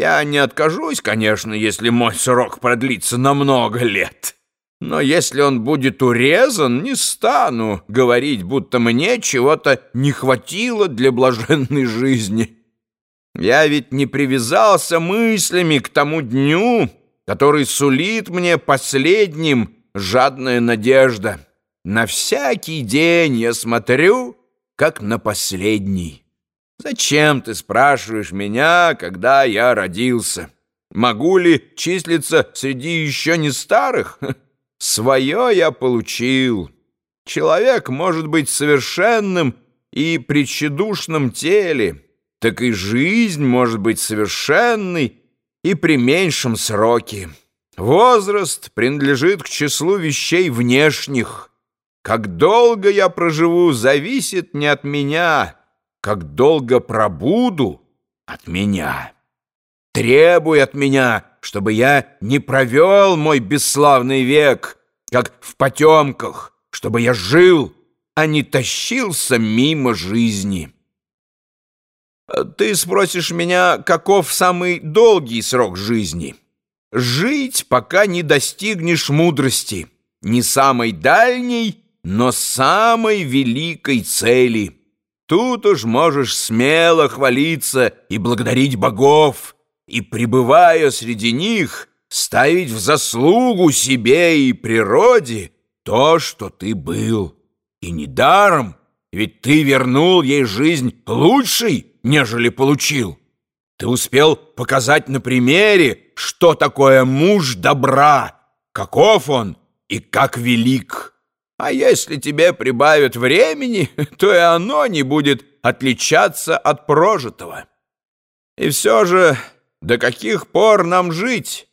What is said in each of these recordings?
Я не откажусь, конечно, если мой срок продлится на много лет. Но если он будет урезан, не стану говорить, будто мне чего-то не хватило для блаженной жизни. Я ведь не привязался мыслями к тому дню, который сулит мне последним жадная надежда. На всякий день я смотрю, как на последний. Зачем ты спрашиваешь меня, когда я родился? Могу ли числиться среди еще не старых? Свое я получил. Человек может быть совершенным и при тщедушном теле, так и жизнь может быть совершенной и при меньшем сроке. Возраст принадлежит к числу вещей внешних. Как долго я проживу, зависит не от меня, как долго пробуду от меня. Требуй от меня, чтобы я не провел мой бесславный век, как в потемках, чтобы я жил, а не тащился мимо жизни. Ты спросишь меня, каков самый долгий срок жизни? Жить, пока не достигнешь мудрости, не самой дальней, но самой великой цели — Тут уж можешь смело хвалиться и благодарить богов, и, пребывая среди них, ставить в заслугу себе и природе то, что ты был. И недаром, ведь ты вернул ей жизнь лучшей, нежели получил. Ты успел показать на примере, что такое муж добра, каков он и как велик. А если тебе прибавят времени, то и оно не будет отличаться от прожитого. И все же, до каких пор нам жить?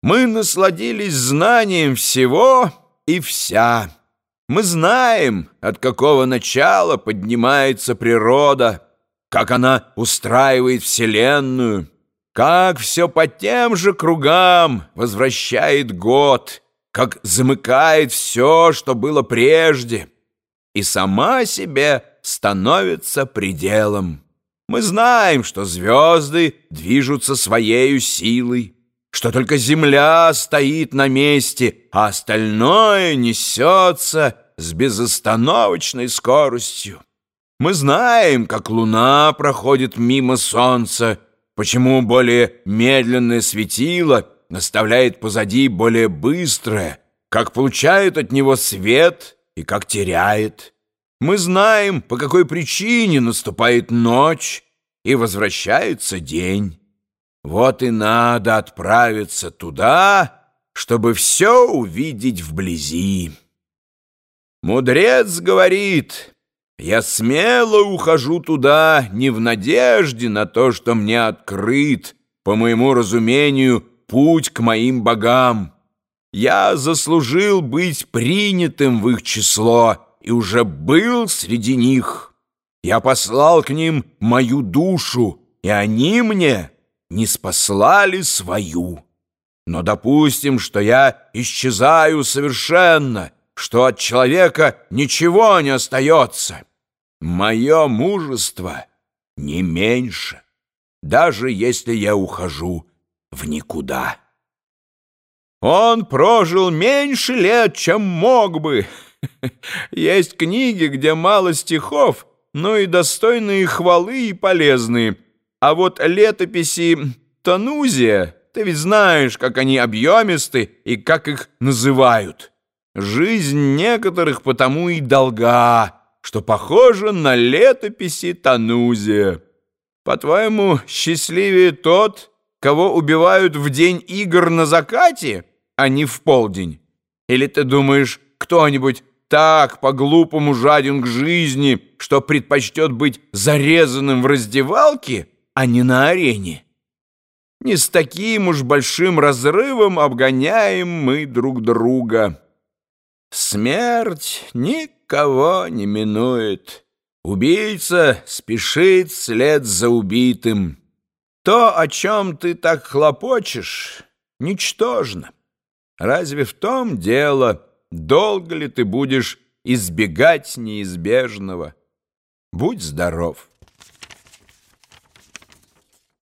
Мы насладились знанием всего и вся. Мы знаем, от какого начала поднимается природа, как она устраивает Вселенную, как все по тем же кругам возвращает год — как замыкает все, что было прежде, и сама себе становится пределом. Мы знаем, что звезды движутся своею силой, что только Земля стоит на месте, а остальное несется с безостановочной скоростью. Мы знаем, как Луна проходит мимо Солнца, почему более медленное светило — наставляет позади более быстрое, как получает от него свет и как теряет. Мы знаем, по какой причине наступает ночь и возвращается день. Вот и надо отправиться туда, чтобы все увидеть вблизи. Мудрец говорит, я смело ухожу туда не в надежде на то, что мне открыт, по моему разумению, путь к моим богам. Я заслужил быть принятым в их число и уже был среди них. Я послал к ним мою душу, и они мне не спаслали свою. Но допустим, что я исчезаю совершенно, что от человека ничего не остается. Мое мужество не меньше, даже если я ухожу в никуда. Он прожил меньше лет, чем мог бы. Есть книги, где мало стихов, но и достойные хвалы и полезные. А вот летописи Танузия, ты ведь знаешь, как они объемисты и как их называют. Жизнь некоторых потому и долга, что похожа на летописи Танузия. По-твоему, счастливее тот, кого убивают в день игр на закате, а не в полдень? Или ты думаешь, кто-нибудь так по-глупому жаден к жизни, что предпочтет быть зарезанным в раздевалке, а не на арене? Не с таким уж большим разрывом обгоняем мы друг друга. Смерть никого не минует. Убийца спешит вслед за убитым. То, о чем ты так хлопочешь, ничтожно. Разве в том дело, долго ли ты будешь избегать неизбежного? Будь здоров.